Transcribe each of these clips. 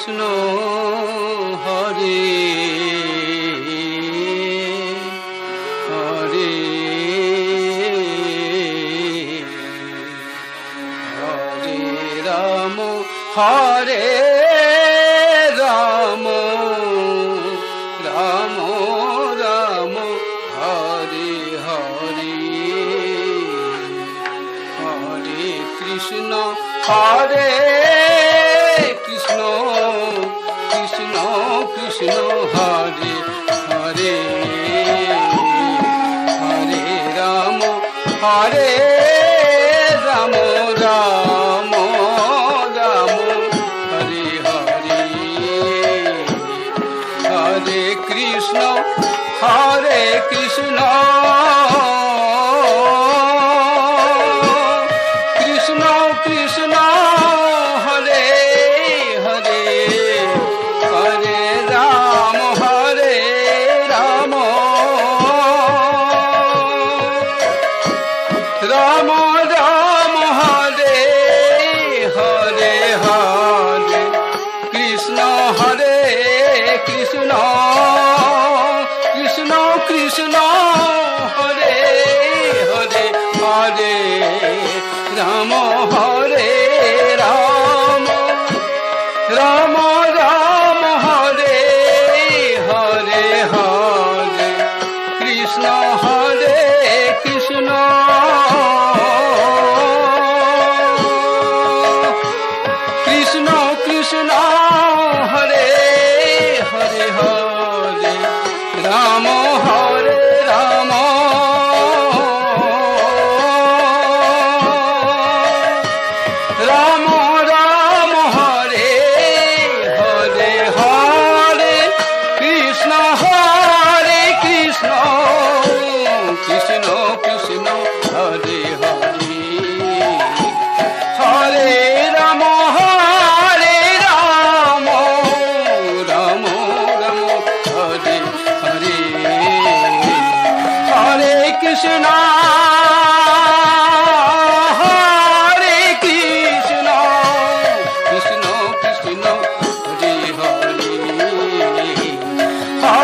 কৃষ্ণ হরে হরে হরে রাম হরে রাম রাম রাম হরে হরে হরে কৃষ্ণ হরে कृष्ण हरि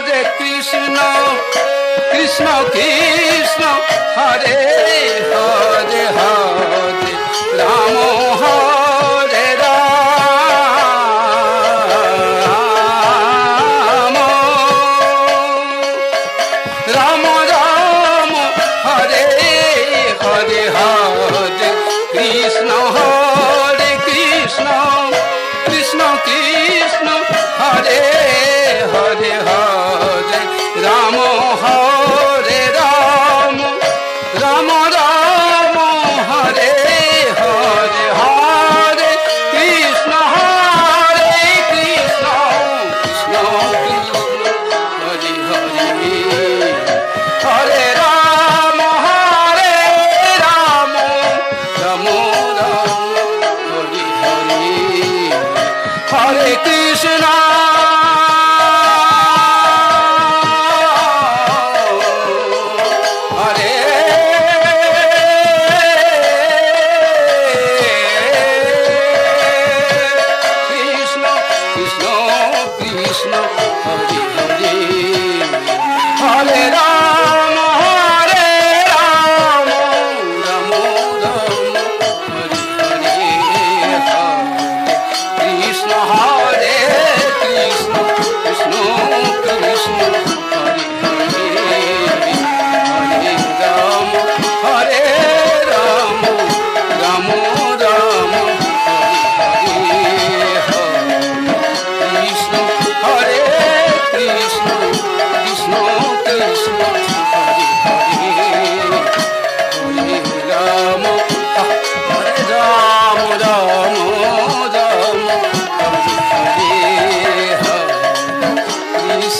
যে কৃষ্ণ কৃষ্ণ কৃষ্ণ হরে হরে হরে রাম